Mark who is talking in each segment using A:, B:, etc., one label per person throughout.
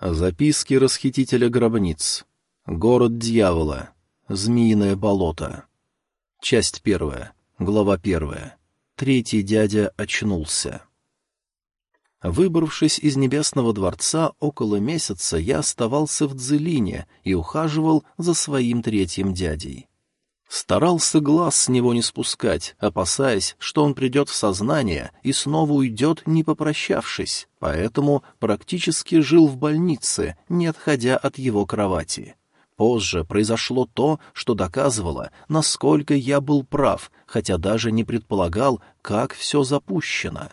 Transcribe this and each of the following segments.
A: Записки расхитителя гробниц. Город дьявола. Змеиное болото. Часть первая. Глава первая. Третий дядя очнулся. Выбравшись из небесного дворца около месяца, я оставался в Дзелине и ухаживал за своим третьим дядей. Старался глаз с него не спускать, опасаясь, что он придет в сознание и снова уйдет, не попрощавшись, поэтому практически жил в больнице, не отходя от его кровати. Позже произошло то, что доказывало, насколько я был прав, хотя даже не предполагал, как все запущено.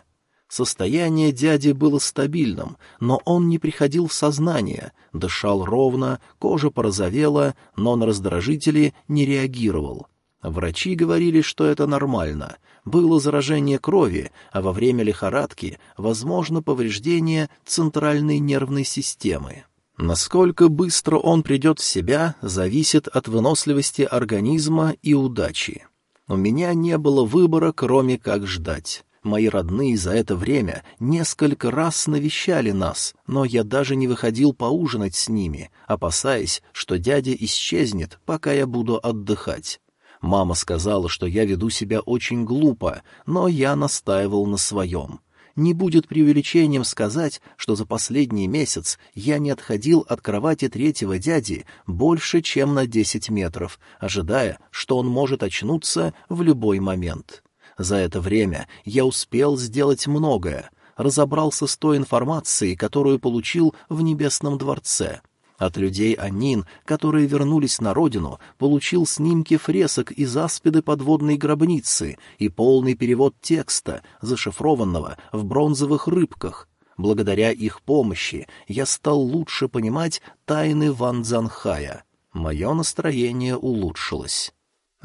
A: Состояние дяди было стабильным, но он не приходил в сознание, дышал ровно, кожа порозовела, но на раздражители не реагировал. Врачи говорили, что это нормально. Было заражение крови, а во время лихорадки возможно повреждение центральной нервной системы. Насколько быстро он придет в себя, зависит от выносливости организма и удачи. У меня не было выбора, кроме как ждать. Мои родные за это время несколько раз навещали нас, но я даже не выходил поужинать с ними, опасаясь, что дядя исчезнет, пока я буду отдыхать. Мама сказала, что я веду себя очень глупо, но я настаивал на своем. Не будет преувеличением сказать, что за последний месяц я не отходил от кровати третьего дяди больше, чем на десять метров, ожидая, что он может очнуться в любой момент. За это время я успел сделать многое, разобрался с той информацией, которую получил в Небесном дворце. От людей Анин, которые вернулись на родину, получил снимки фресок из аспиды подводной гробницы и полный перевод текста, зашифрованного в бронзовых рыбках. Благодаря их помощи я стал лучше понимать тайны Ван Цзанхая. Мое настроение улучшилось.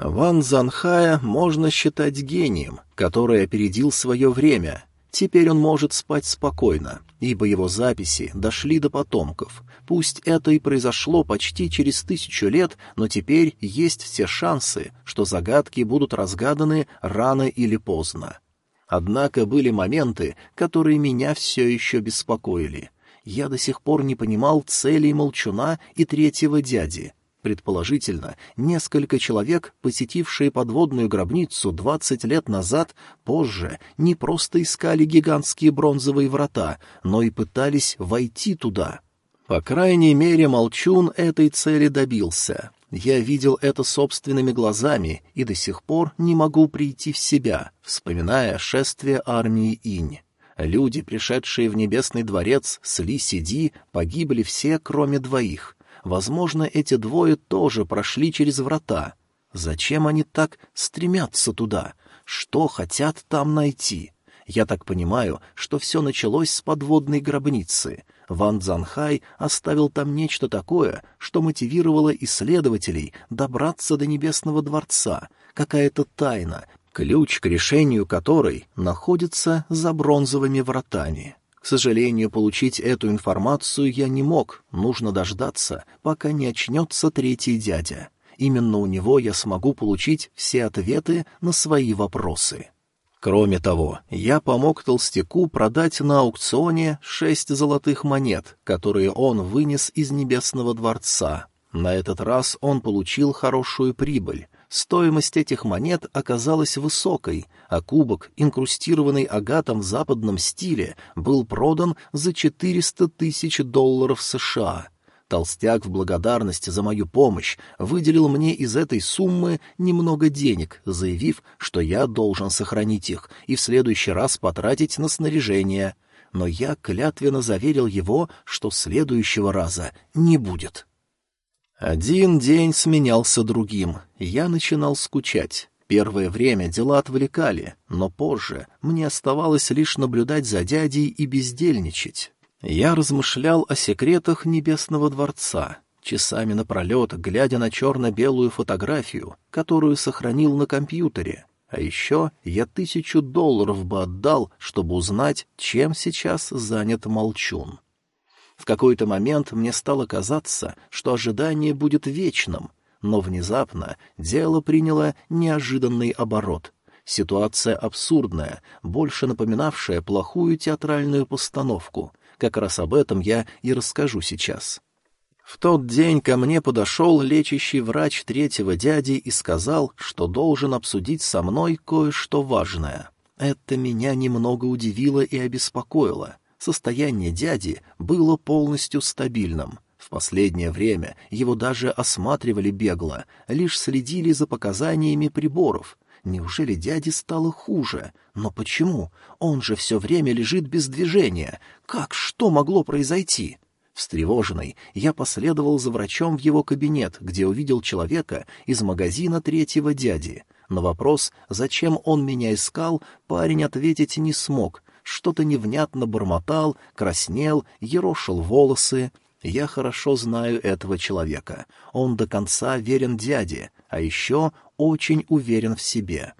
A: Ван Занхая можно считать гением, который опередил свое время. Теперь он может спать спокойно, ибо его записи дошли до потомков. Пусть это и произошло почти через тысячу лет, но теперь есть все шансы, что загадки будут разгаданы рано или поздно. Однако были моменты, которые меня все еще беспокоили. Я до сих пор не понимал целей Молчуна и третьего дяди — Предположительно, несколько человек, посетившие подводную гробницу двадцать лет назад, позже не просто искали гигантские бронзовые врата, но и пытались войти туда. По крайней мере, Молчун этой цели добился. Я видел это собственными глазами и до сих пор не могу прийти в себя, вспоминая шествие армии Инь. Люди, пришедшие в Небесный дворец с Ли Сиди, погибли все, кроме двоих — Возможно, эти двое тоже прошли через врата. Зачем они так стремятся туда? Что хотят там найти? Я так понимаю, что все началось с подводной гробницы. Ван Цзанхай оставил там нечто такое, что мотивировало исследователей добраться до Небесного дворца, какая-то тайна, ключ к решению которой находится за бронзовыми вратами. К сожалению, получить эту информацию я не мог, нужно дождаться, пока не очнется третий дядя. Именно у него я смогу получить все ответы на свои вопросы. Кроме того, я помог толстяку продать на аукционе шесть золотых монет, которые он вынес из Небесного дворца. На этот раз он получил хорошую прибыль, Стоимость этих монет оказалась высокой, а кубок, инкрустированный агатом в западном стиле, был продан за 400 тысяч долларов США. Толстяк в благодарность за мою помощь выделил мне из этой суммы немного денег, заявив, что я должен сохранить их и в следующий раз потратить на снаряжение. Но я клятвенно заверил его, что следующего раза не будет. Один день сменялся другим, я начинал скучать. Первое время дела отвлекали, но позже мне оставалось лишь наблюдать за дядей и бездельничать. Я размышлял о секретах Небесного дворца, часами напролет, глядя на черно-белую фотографию, которую сохранил на компьютере. А еще я тысячу долларов бы отдал, чтобы узнать, чем сейчас занят Молчун. В какой-то момент мне стало казаться, что ожидание будет вечным, но внезапно дело приняло неожиданный оборот. Ситуация абсурдная, больше напоминавшая плохую театральную постановку. Как раз об этом я и расскажу сейчас. В тот день ко мне подошел лечащий врач третьего дяди и сказал, что должен обсудить со мной кое-что важное. Это меня немного удивило и обеспокоило. Состояние дяди было полностью стабильным. В последнее время его даже осматривали бегло, лишь следили за показаниями приборов. Неужели дяде стало хуже? Но почему? Он же все время лежит без движения. Как? Что могло произойти? Встревоженный, я последовал за врачом в его кабинет, где увидел человека из магазина третьего дяди. На вопрос, зачем он меня искал, парень ответить не смог. Что-то невнятно бормотал, краснел, ерошил волосы. Я хорошо знаю этого человека. Он до конца верен дяде, а еще очень уверен в себе.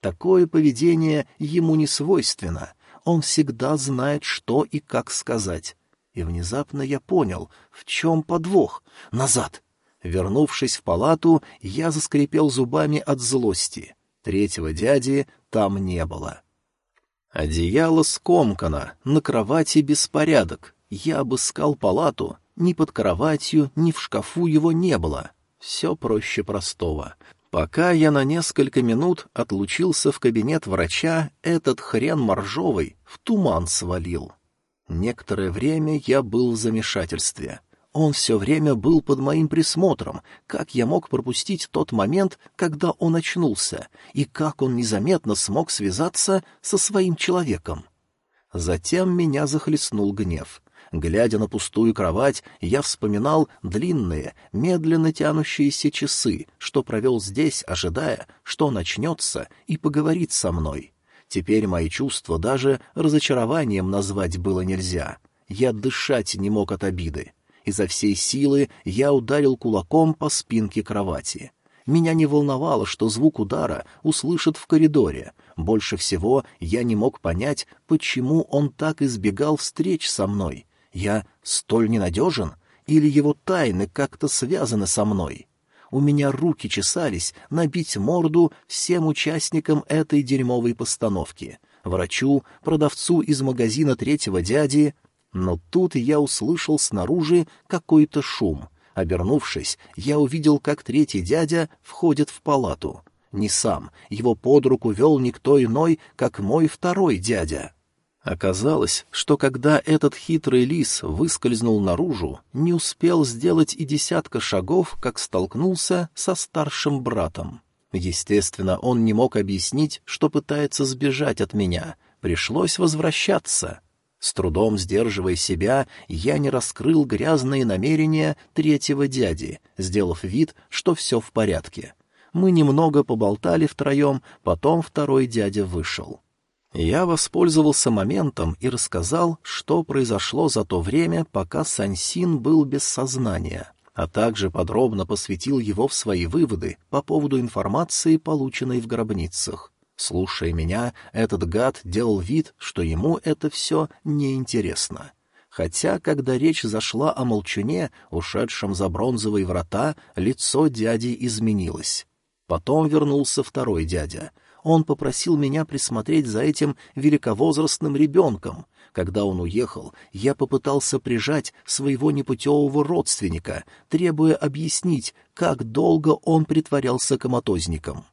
A: Такое поведение ему не свойственно. Он всегда знает, что и как сказать. И внезапно я понял, в чем подвох. Назад! Вернувшись в палату, я заскрипел зубами от злости. Третьего дяди там не было. Одеяло скомкано, на кровати беспорядок. Я обыскал палату, ни под кроватью, ни в шкафу его не было. Все проще простого. Пока я на несколько минут отлучился в кабинет врача, этот хрен моржовый в туман свалил. Некоторое время я был в замешательстве. Он все время был под моим присмотром. Как я мог пропустить тот момент, когда он очнулся, и как он незаметно смог связаться со своим человеком? Затем меня захлестнул гнев. Глядя на пустую кровать, я вспоминал длинные, медленно тянущиеся часы, что провел здесь, ожидая, что он очнется и поговорит со мной. Теперь мои чувства даже разочарованием назвать было нельзя. Я дышать не мог от обиды. Изо всей силы я ударил кулаком по спинке кровати. Меня не волновало, что звук удара услышат в коридоре. Больше всего я не мог понять, почему он так избегал встреч со мной. Я столь ненадежен? Или его тайны как-то связаны со мной? У меня руки чесались набить морду всем участникам этой дерьмовой постановки. Врачу, продавцу из магазина третьего дяди. Но тут я услышал снаружи какой-то шум. Обернувшись, я увидел, как третий дядя входит в палату. Не сам, его под руку вел никто иной, как мой второй дядя. Оказалось, что когда этот хитрый лис выскользнул наружу, не успел сделать и десятка шагов, как столкнулся со старшим братом. Естественно, он не мог объяснить, что пытается сбежать от меня. Пришлось возвращаться. С трудом сдерживая себя, я не раскрыл грязные намерения третьего дяди, сделав вид, что все в порядке. Мы немного поболтали втроем, потом второй дядя вышел. Я воспользовался моментом и рассказал, что произошло за то время, пока Сансин был без сознания, а также подробно посвятил его в свои выводы по поводу информации, полученной в гробницах. Слушая меня, этот гад делал вид, что ему это все неинтересно. Хотя, когда речь зашла о молчуне, ушедшем за бронзовые врата, лицо дяди изменилось. Потом вернулся второй дядя — он попросил меня присмотреть за этим великовозрастным ребенком. Когда он уехал, я попытался прижать своего непутевого родственника, требуя объяснить, как долго он притворялся коматозником.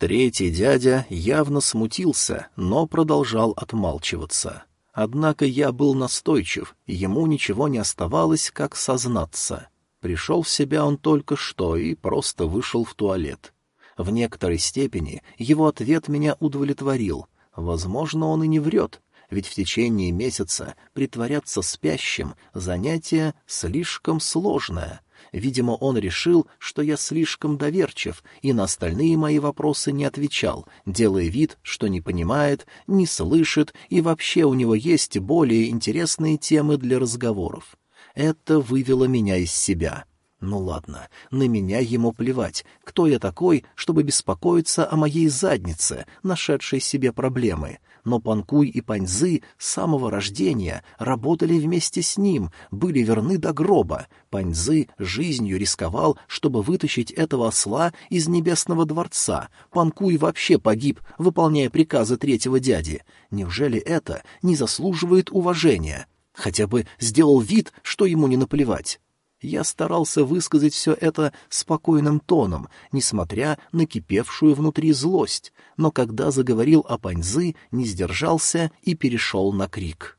A: Третий дядя явно смутился, но продолжал отмалчиваться. Однако я был настойчив, ему ничего не оставалось, как сознаться. Пришел в себя он только что и просто вышел в туалет. В некоторой степени его ответ меня удовлетворил. Возможно, он и не врет, ведь в течение месяца притворяться спящим — занятие слишком сложное. Видимо, он решил, что я слишком доверчив, и на остальные мои вопросы не отвечал, делая вид, что не понимает, не слышит, и вообще у него есть более интересные темы для разговоров. Это вывело меня из себя. Ну ладно, на меня ему плевать. Кто я такой, чтобы беспокоиться о моей заднице, нашедшей себе проблемы? Но Панкуй и Паньзы с самого рождения работали вместе с ним, были верны до гроба. Паньзы жизнью рисковал, чтобы вытащить этого осла из небесного дворца. Панкуй вообще погиб, выполняя приказы третьего дяди. Неужели это не заслуживает уважения? хотя бы сделал вид, что ему не наплевать. Я старался высказать все это спокойным тоном, несмотря на кипевшую внутри злость, но когда заговорил о Паньзы, не сдержался и перешел на крик.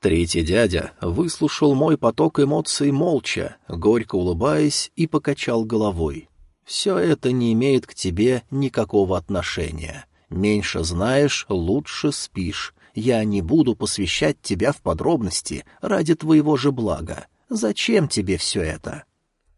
A: Третий дядя выслушал мой поток эмоций молча, горько улыбаясь, и покачал головой. «Все это не имеет к тебе никакого отношения. Меньше знаешь, лучше спишь. Я не буду посвящать тебя в подробности ради твоего же блага. Зачем тебе все это?»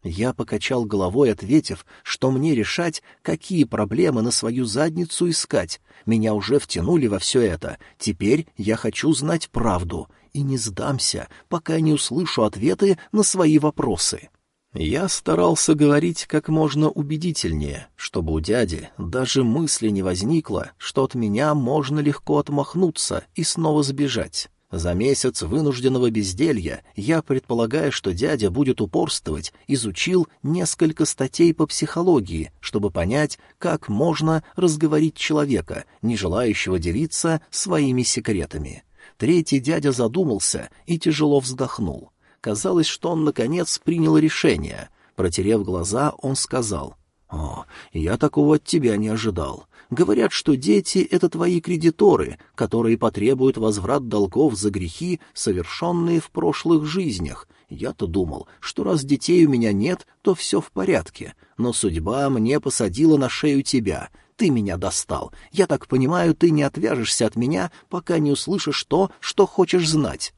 A: Я покачал головой, ответив, что мне решать, какие проблемы на свою задницу искать. Меня уже втянули во все это. Теперь я хочу знать правду и не сдамся, пока не услышу ответы на свои вопросы. Я старался говорить как можно убедительнее, чтобы у дяди даже мысли не возникло, что от меня можно легко отмахнуться и снова сбежать. За месяц вынужденного безделья я, предполагая, что дядя будет упорствовать, изучил несколько статей по психологии, чтобы понять, как можно разговорить человека, не желающего делиться своими секретами. Третий дядя задумался и тяжело вздохнул. Казалось, что он, наконец, принял решение. Протерев глаза, он сказал, «О, я такого от тебя не ожидал. Говорят, что дети — это твои кредиторы, которые потребуют возврат долгов за грехи, совершенные в прошлых жизнях. Я-то думал, что раз детей у меня нет, то все в порядке. Но судьба мне посадила на шею тебя. Ты меня достал. Я так понимаю, ты не отвяжешься от меня, пока не услышишь то, что хочешь знать.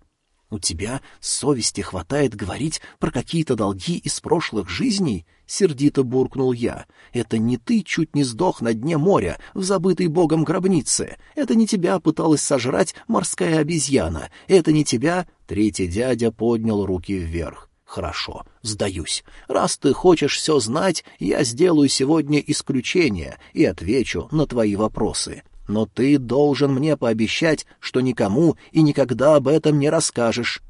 A: «У тебя совести хватает говорить про какие-то долги из прошлых жизней?» — сердито буркнул я. «Это не ты чуть не сдох на дне моря, в забытой богом гробнице. Это не тебя пыталась сожрать морская обезьяна. Это не тебя...» Третий дядя поднял руки вверх. «Хорошо, сдаюсь. Раз ты хочешь все знать, я сделаю сегодня исключение и отвечу на твои вопросы но ты должен мне пообещать, что никому и никогда об этом не расскажешь».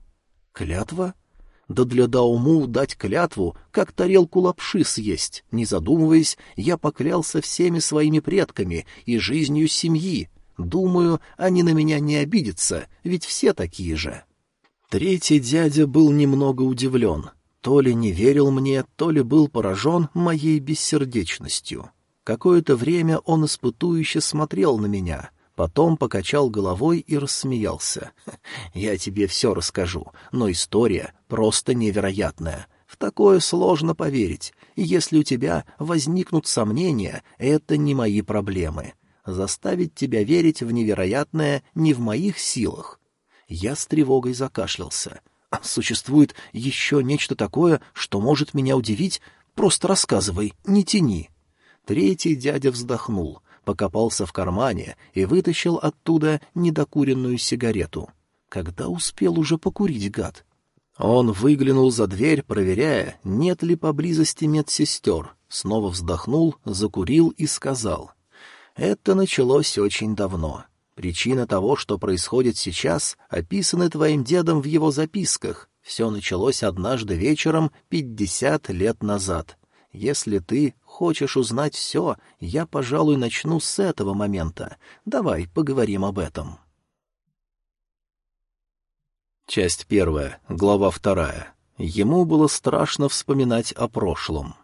A: «Клятва?» Да для Дауму дать клятву, как тарелку лапши съесть. Не задумываясь, я поклялся всеми своими предками и жизнью семьи. Думаю, они на меня не обидятся, ведь все такие же. Третий дядя был немного удивлен. То ли не верил мне, то ли был поражен моей бессердечностью. Какое-то время он испытующе смотрел на меня, потом покачал головой и рассмеялся. «Я тебе все расскажу, но история просто невероятная. В такое сложно поверить, если у тебя возникнут сомнения, это не мои проблемы. Заставить тебя верить в невероятное не в моих силах». Я с тревогой закашлялся. «Существует еще нечто такое, что может меня удивить? Просто рассказывай, не тяни». Третий дядя вздохнул, покопался в кармане и вытащил оттуда недокуренную сигарету. Когда успел уже покурить, гад? Он выглянул за дверь, проверяя, нет ли поблизости медсестер, снова вздохнул, закурил и сказал. «Это началось очень давно. Причина того, что происходит сейчас, описаны твоим дедом в его записках. Все началось однажды вечером пятьдесят лет назад. Если ты хочешь узнать все, я, пожалуй, начну с этого момента. Давай поговорим об этом. Часть первая, глава вторая. Ему было страшно вспоминать о прошлом.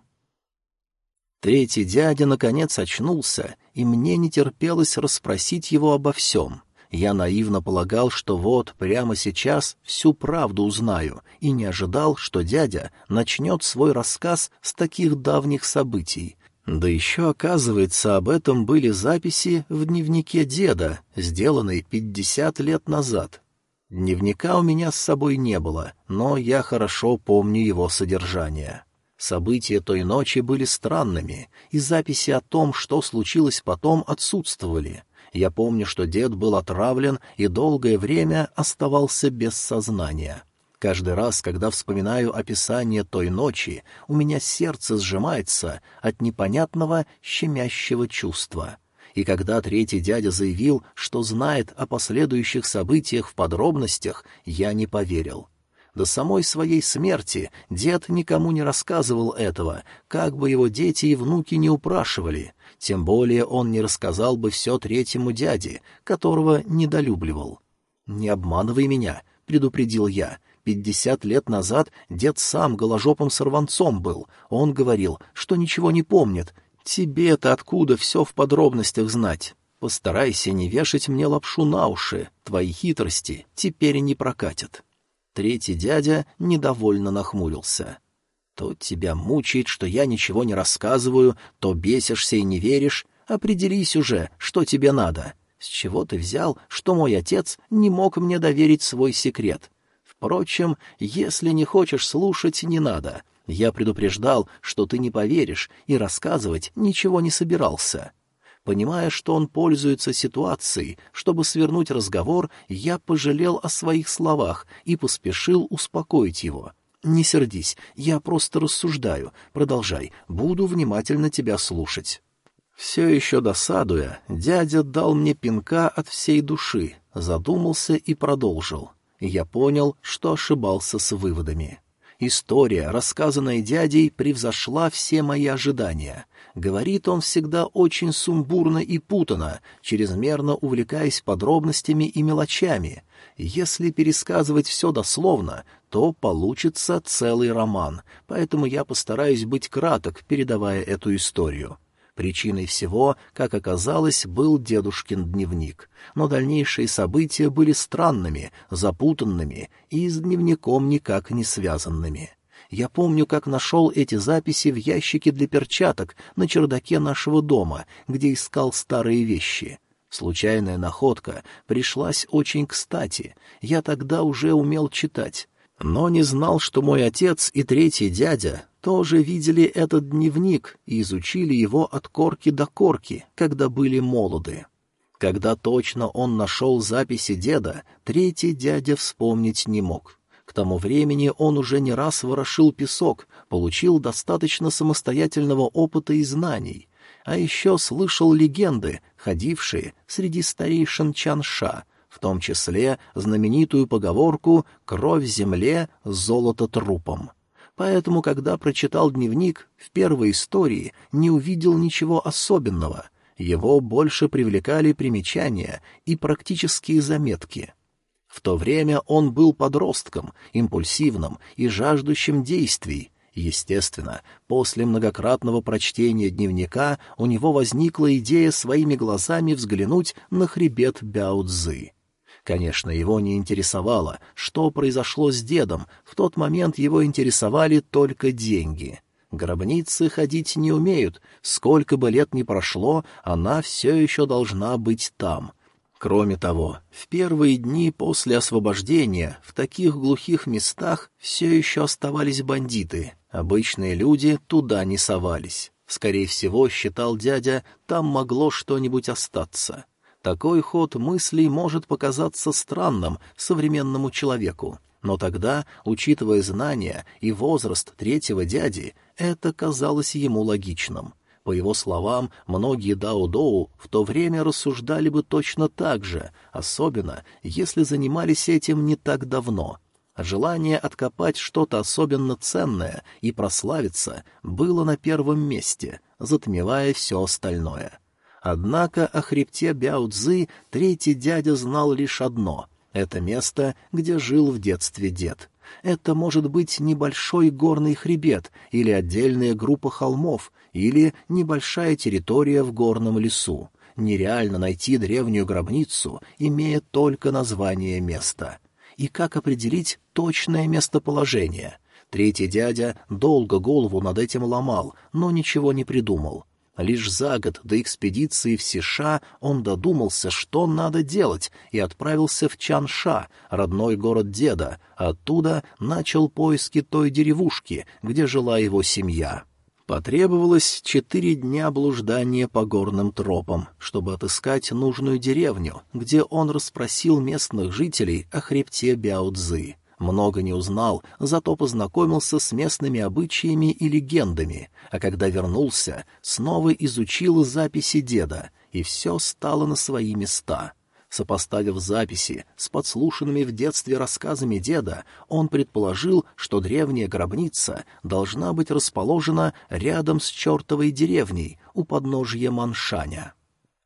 A: Третий дядя наконец очнулся, и мне не терпелось расспросить его обо всем. Я наивно полагал, что вот прямо сейчас всю правду узнаю, и не ожидал, что дядя начнет свой рассказ с таких давних событий. Да еще, оказывается, об этом были записи в дневнике деда, сделанные пятьдесят лет назад. Дневника у меня с собой не было, но я хорошо помню его содержание. События той ночи были странными, и записи о том, что случилось потом, отсутствовали — я помню, что дед был отравлен и долгое время оставался без сознания. Каждый раз, когда вспоминаю описание той ночи, у меня сердце сжимается от непонятного щемящего чувства. И когда третий дядя заявил, что знает о последующих событиях в подробностях, я не поверил. До самой своей смерти дед никому не рассказывал этого, как бы его дети и внуки не упрашивали. Тем более он не рассказал бы все третьему дяде, которого недолюбливал. «Не обманывай меня. — предупредил я. Пятьдесят лет назад дед сам голожопым сорванцом был. Он говорил, что ничего не помнит. Тебе-то откуда все в подробностях знать? Постарайся не вешать мне лапшу на уши. Твои хитрости теперь не прокатят. Третий дядя недовольно нахмурился. То тебя мучает, что я ничего не рассказываю, то бесишься и не веришь. Определись уже, что тебе надо. С чего ты взял, что мой отец не мог мне доверить свой секрет? Впрочем, если не хочешь слушать, не надо. Я предупреждал, что ты не поверишь, и рассказывать ничего не собирался. Понимая, что он пользуется ситуацией, чтобы свернуть разговор, я пожалел о своих словах и поспешил успокоить его. «Не сердись, я просто рассуждаю. Продолжай, буду внимательно тебя слушать». Все еще досадуя, дядя дал мне пинка от всей души, задумался и продолжил. Я понял, что ошибался с выводами. История, рассказанная дядей, превзошла все мои ожидания. Говорит он всегда очень сумбурно и путано, чрезмерно увлекаясь подробностями и мелочами. Если пересказывать все дословно, то получится целый роман, поэтому я постараюсь быть краток, передавая эту историю. Причиной всего, как оказалось, был дедушкин дневник. Но дальнейшие события были странными, запутанными и с дневником никак не связанными. Я помню, как нашел эти записи в ящике для перчаток на чердаке нашего дома, где искал старые вещи. Случайная находка пришлась очень кстати. Я тогда уже умел читать, но не знал, что мой отец и третий дядя тоже видели этот дневник и изучили его от корки до корки, когда были молоды. Когда точно он нашел записи деда, третий дядя вспомнить не мог. К тому времени он уже не раз ворошил песок, получил достаточно самостоятельного опыта и знаний, а еще слышал легенды, ходившие среди старейшин Чанша, в том числе знаменитую поговорку «кровь земле, золото трупом» поэтому, когда прочитал дневник, в первой истории не увидел ничего особенного. Его больше привлекали примечания и практические заметки. В то время он был подростком, импульсивным и жаждущим действий. Естественно, после многократного прочтения дневника у него возникла идея своими глазами взглянуть на хребет Бяо-Цзы. Конечно, его не интересовало, что произошло с дедом, в тот момент его интересовали только деньги. Гробницы ходить не умеют, сколько бы лет ни прошло, она все еще должна быть там. Кроме того, в первые дни после освобождения в таких глухих местах все еще оставались бандиты, обычные люди туда не совались. Скорее всего, считал дядя, там могло что-нибудь остаться. Такой ход мыслей может показаться странным современному человеку, но тогда, учитывая знания и возраст третьего дяди, это казалось ему логичным. По его словам, многие дао-доу в то время рассуждали бы точно так же, особенно если занимались этим не так давно. Желание откопать что-то особенно ценное и прославиться было на первом месте, затмевая все остальное — Однако о хребте Бяо-Цзы третий дядя знал лишь одно — это место, где жил в детстве дед. Это может быть небольшой горный хребет или отдельная группа холмов, или небольшая территория в горном лесу. Нереально найти древнюю гробницу, имея только название места. И как определить точное местоположение? Третий дядя долго голову над этим ломал, но ничего не придумал. Лишь за год до экспедиции в Сиша он додумался, что надо делать, и отправился в Чанша, родной город деда, оттуда начал поиски той деревушки, где жила его семья. Потребовалось четыре дня блуждания по горным тропам, чтобы отыскать нужную деревню, где он расспросил местных жителей о хребте Бяо-Цзы. Много не узнал, зато познакомился с местными обычаями и легендами, а когда вернулся, снова изучил записи деда, и все стало на свои места. Сопоставив записи с подслушанными в детстве рассказами деда, он предположил, что древняя гробница должна быть расположена рядом с чертовой деревней у подножья Маншаня.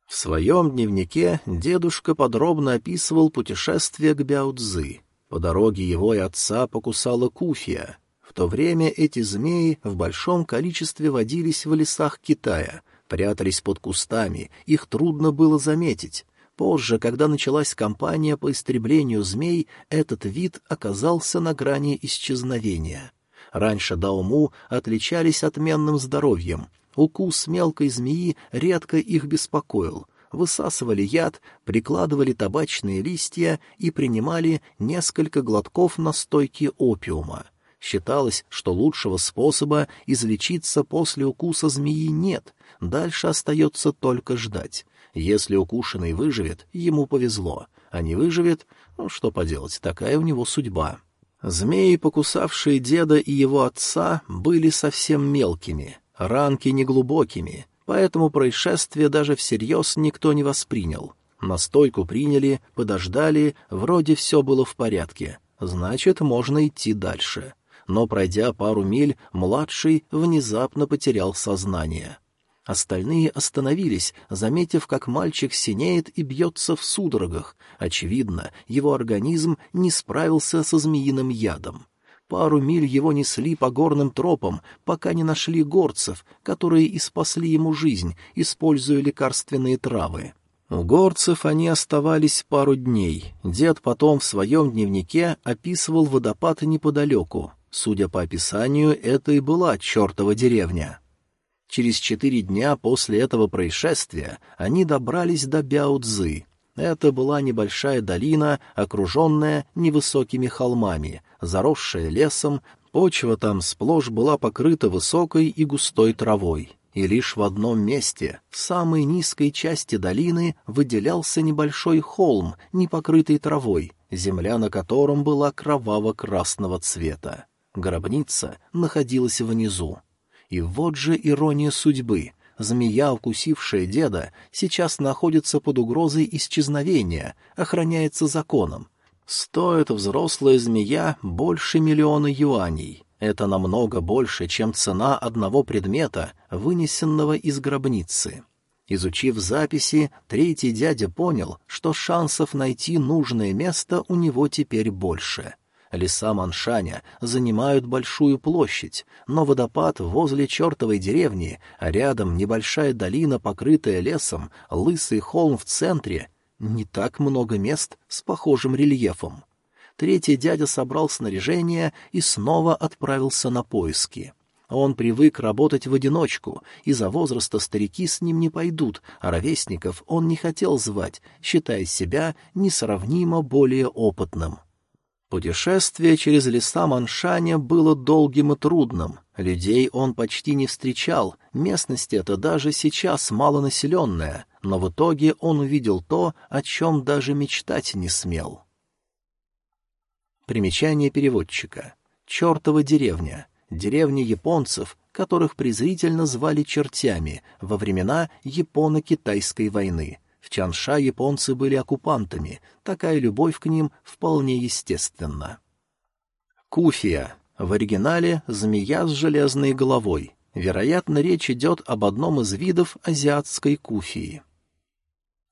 A: В своем дневнике дедушка подробно описывал путешествие к Бяудзы, По дороге его и отца покусала куфия. В то время эти змеи в большом количестве водились в лесах Китая, прятались под кустами, их трудно было заметить. Позже, когда началась кампания по истреблению змей, этот вид оказался на грани исчезновения. Раньше Дауму отличались отменным здоровьем. Укус мелкой змеи редко их беспокоил. Высасывали яд, прикладывали табачные листья и принимали несколько глотков настойки опиума. Считалось, что лучшего способа излечиться после укуса змеи нет, дальше остается только ждать. Если укушенный выживет, ему повезло, а не выживет, ну что поделать, такая у него судьба. Змеи, покусавшие деда и его отца, были совсем мелкими, ранки неглубокими, поэтому происшествие даже всерьез никто не воспринял. Настойку приняли, подождали, вроде все было в порядке, значит, можно идти дальше. Но, пройдя пару миль, младший внезапно потерял сознание. Остальные остановились, заметив, как мальчик синеет и бьется в судорогах. Очевидно, его организм не справился со змеиным ядом. Пару миль его несли по горным тропам, пока не нашли горцев, которые и спасли ему жизнь, используя лекарственные травы. У горцев они оставались пару дней. Дед потом в своем дневнике описывал водопад неподалеку. Судя по описанию, это и была чертова деревня. Через четыре дня после этого происшествия они добрались до Бяо-Цзы. Это была небольшая долина, окруженная невысокими холмами, заросшая лесом, почва там сплошь была покрыта высокой и густой травой. И лишь в одном месте, в самой низкой части долины, выделялся небольшой холм, не покрытый травой, земля на котором была кроваво-красного цвета. Гробница находилась внизу. И вот же ирония судьбы. Змея, укусившая деда, сейчас находится под угрозой исчезновения, охраняется законом. Стоит взрослая змея больше миллиона юаней. Это намного больше, чем цена одного предмета, вынесенного из гробницы. Изучив записи, третий дядя понял, что шансов найти нужное место у него теперь больше — Леса Маншаня занимают большую площадь, но водопад возле чертовой деревни, а рядом небольшая долина, покрытая лесом, лысый холм в центре — не так много мест с похожим рельефом. Третий дядя собрал снаряжение и снова отправился на поиски. Он привык работать в одиночку, из-за возраста старики с ним не пойдут, а ровесников он не хотел звать, считая себя несравнимо более опытным. Путешествие через леса Маншаня было долгим и трудным. Людей он почти не встречал, местность эта даже сейчас малонаселенная, но в итоге он увидел то, о чем даже мечтать не смел. Примечание переводчика. Чертова деревня. Деревня японцев, которых презрительно звали чертями во времена Японо-Китайской войны — в Чанша японцы были оккупантами, такая любовь к ним вполне естественна. Куфия. В оригинале «змея с железной головой». Вероятно, речь идет об одном из видов азиатской куфии.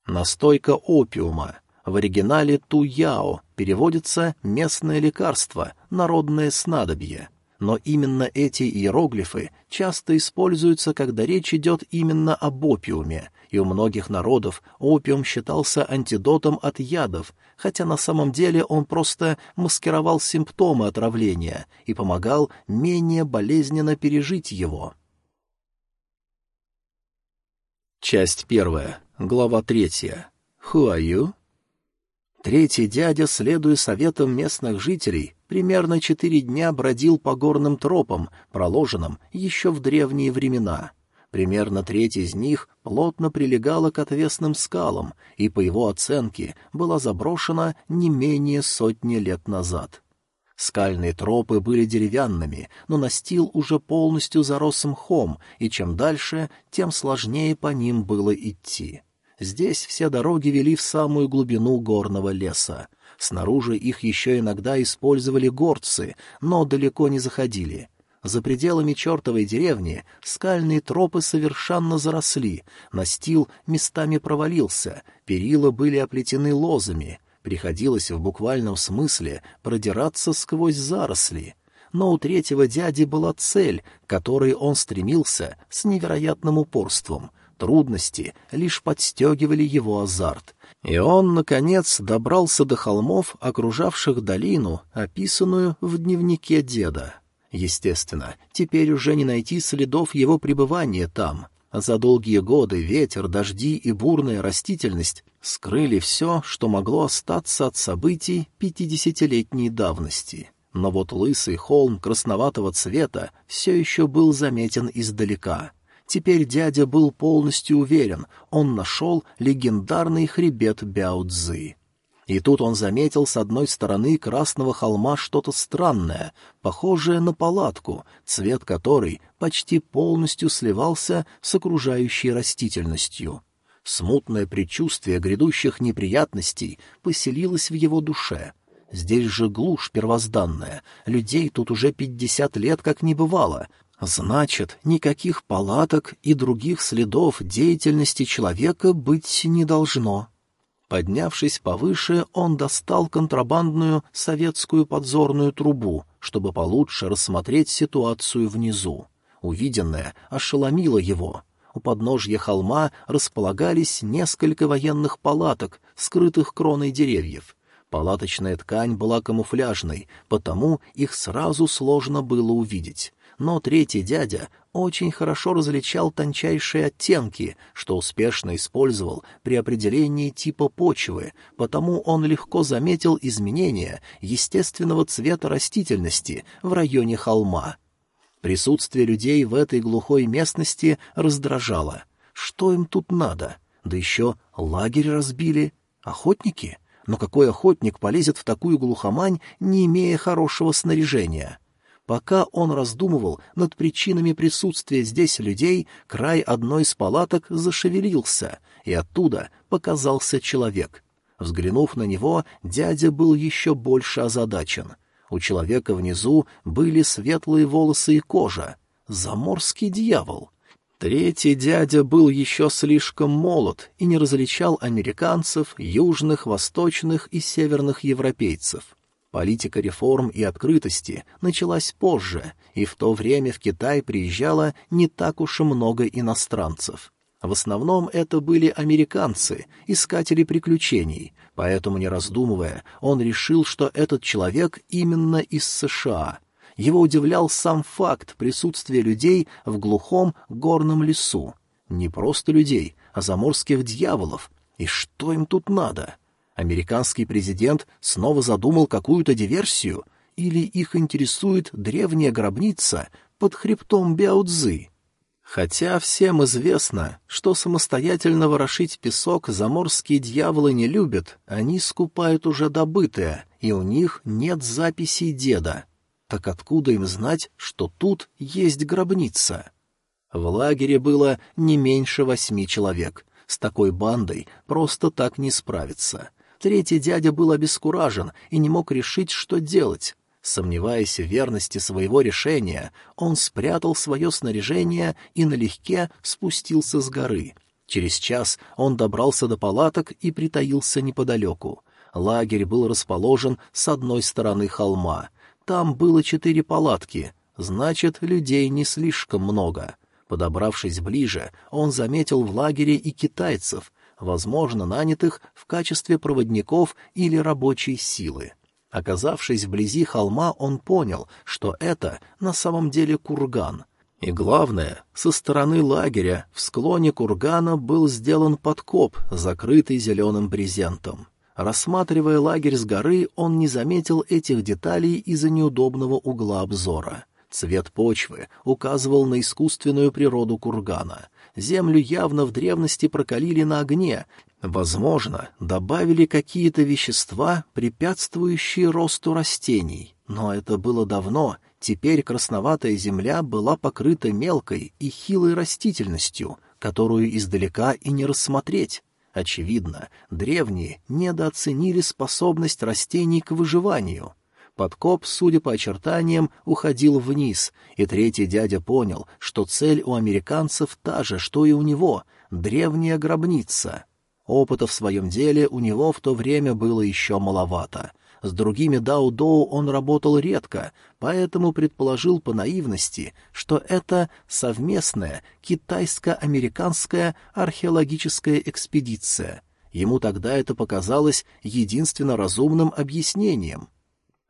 A: Настойка опиума. В оригинале «туяо» переводится «местное лекарство», «народное снадобье». Но именно эти иероглифы часто используются, когда речь идет именно об опиуме, и у многих народов опиум считался антидотом от ядов, хотя на самом деле он просто маскировал симптомы отравления и помогал менее болезненно пережить его. Часть первая, глава третья. Хуаю? Третий дядя, следуя советам местных жителей, примерно четыре дня бродил по горным тропам, проложенным еще в древние времена — Примерно треть из них плотно прилегала к отвесным скалам и, по его оценке, была заброшена не менее сотни лет назад. Скальные тропы были деревянными, но настил уже полностью зарос мхом, и чем дальше, тем сложнее по ним было идти. Здесь все дороги вели в самую глубину горного леса. Снаружи их еще иногда использовали горцы, но далеко не заходили — за пределами чертовой деревни скальные тропы совершенно заросли, настил местами провалился, перила были оплетены лозами. Приходилось в буквальном смысле продираться сквозь заросли. Но у третьего дяди была цель, к которой он стремился с невероятным упорством. Трудности лишь подстегивали его азарт. И он, наконец, добрался до холмов, окружавших долину, описанную в дневнике деда. Естественно, теперь уже не найти следов его пребывания там. За долгие годы ветер, дожди и бурная растительность скрыли все, что могло остаться от событий пятидесятилетней давности. Но вот лысый холм красноватого цвета все еще был заметен издалека. Теперь дядя был полностью уверен, он нашел легендарный хребет Бяо-Цзы. И тут он заметил с одной стороны красного холма что-то странное, похожее на палатку, цвет которой почти полностью сливался с окружающей растительностью. Смутное предчувствие грядущих неприятностей поселилось в его душе. Здесь же глушь первозданная, людей тут уже пятьдесят лет как не бывало, Значит, никаких палаток и других следов деятельности человека быть не должно. Поднявшись повыше, он достал контрабандную советскую подзорную трубу, чтобы получше рассмотреть ситуацию внизу. Увиденное ошеломило его. У подножья холма располагались несколько военных палаток, скрытых кроной деревьев. Палаточная ткань была камуфляжной, потому их сразу сложно было увидеть но третий дядя очень хорошо различал тончайшие оттенки, что успешно использовал при определении типа почвы, потому он легко заметил изменения естественного цвета растительности в районе холма. Присутствие людей в этой глухой местности раздражало. Что им тут надо? Да еще лагерь разбили. Охотники? Но какой охотник полезет в такую глухомань, не имея хорошего снаряжения? — Пока он раздумывал над причинами присутствия здесь людей, край одной из палаток зашевелился, и оттуда показался человек. Взглянув на него, дядя был еще больше озадачен. У человека внизу были светлые волосы и кожа. Заморский дьявол! Третий дядя был еще слишком молод и не различал американцев, южных, восточных и северных европейцев. Политика реформ и открытости началась позже, и в то время в Китай приезжало не так уж и много иностранцев. В основном это были американцы, искатели приключений, поэтому, не раздумывая, он решил, что этот человек именно из США. Его удивлял сам факт присутствия людей в глухом горном лесу. Не просто людей, а заморских дьяволов. И что им тут надо? — Американский президент снова задумал какую-то диверсию, или их интересует древняя гробница под хребтом Бяудзы? Хотя всем известно, что самостоятельно ворошить песок заморские дьяволы не любят, они скупают уже добытое, и у них нет записей деда. Так откуда им знать, что тут есть гробница? В лагере было не меньше восьми человек. С такой бандой просто так не справиться. Третий дядя был обескуражен и не мог решить, что делать. Сомневаясь в верности своего решения, он спрятал свое снаряжение и налегке спустился с горы. Через час он добрался до палаток и притаился неподалеку. Лагерь был расположен с одной стороны холма. Там было четыре палатки, значит, людей не слишком много. Подобравшись ближе, он заметил в лагере и китайцев, возможно, нанятых в качестве проводников или рабочей силы. Оказавшись вблизи холма, он понял, что это на самом деле курган. И главное, со стороны лагеря в склоне кургана был сделан подкоп, закрытый зеленым брезентом. Рассматривая лагерь с горы, он не заметил этих деталей из-за неудобного угла обзора. Цвет почвы указывал на искусственную природу кургана. Землю явно в древности прокалили на огне, возможно, добавили какие-то вещества, препятствующие росту растений. Но это было давно, теперь красноватая земля была покрыта мелкой и хилой растительностью, которую издалека и не рассмотреть. Очевидно, древние недооценили способность растений к выживанию — Подкоп, судя по очертаниям, уходил вниз, и третий дядя понял, что цель у американцев та же, что и у него — древняя гробница. Опыта в своем деле у него в то время было еще маловато. С другими дао-доу он работал редко, поэтому предположил по наивности, что это совместная китайско-американская археологическая экспедиция. Ему тогда это показалось единственно разумным объяснением.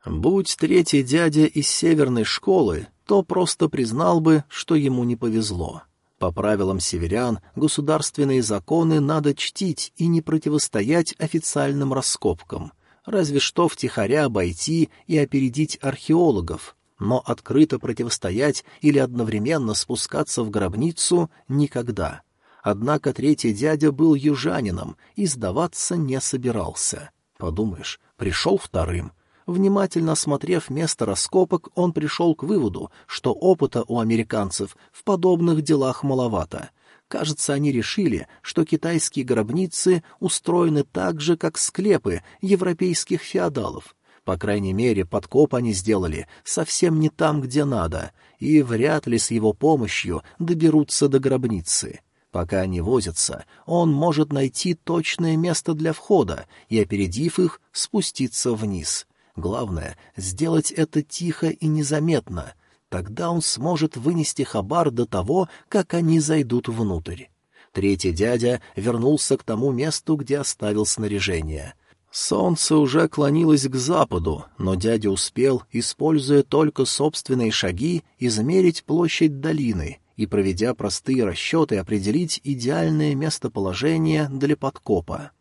A: Будь третий дядя из северной школы, то просто признал бы, что ему не повезло. По правилам северян, государственные законы надо чтить и не противостоять официальным раскопкам, разве что втихаря обойти и опередить археологов, но открыто противостоять или одновременно спускаться в гробницу — никогда. Однако третий дядя был южанином и сдаваться не собирался. Подумаешь, пришел вторым, Внимательно осмотрев место раскопок, он пришел к выводу, что опыта у американцев в подобных делах маловато. Кажется, они решили, что китайские гробницы устроены так же, как склепы европейских феодалов. По крайней мере, подкоп они сделали совсем не там, где надо, и вряд ли с его помощью доберутся до гробницы. Пока они возятся, он может найти точное место для входа и, опередив их, спуститься вниз. Главное — сделать это тихо и незаметно. Тогда он сможет вынести хабар до того, как они зайдут внутрь. Третий дядя вернулся к тому месту, где оставил снаряжение. Солнце уже клонилось к западу, но дядя успел, используя только собственные шаги, измерить площадь долины и, проведя простые расчеты, определить идеальное местоположение для подкопа.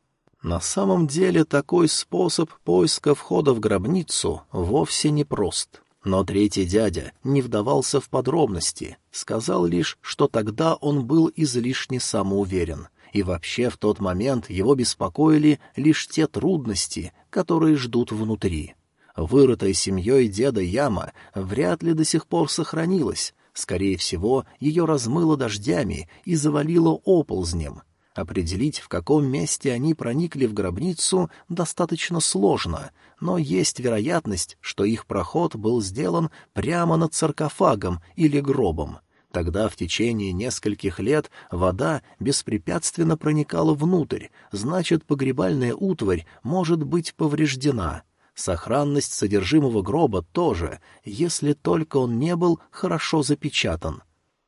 A: На самом деле такой способ поиска входа в гробницу вовсе не прост. Но третий дядя не вдавался в подробности, сказал лишь, что тогда он был излишне самоуверен, и вообще в тот момент его беспокоили лишь те трудности, которые ждут внутри. Вырытая семьей деда яма вряд ли до сих пор сохранилась, скорее всего, ее размыло дождями и завалило оползнем, Определить, в каком месте они проникли в гробницу, достаточно сложно, но есть вероятность, что их проход был сделан прямо над саркофагом или гробом. Тогда в течение нескольких лет вода беспрепятственно проникала внутрь, значит, погребальная утварь может быть повреждена. Сохранность содержимого гроба тоже, если только он не был хорошо запечатан.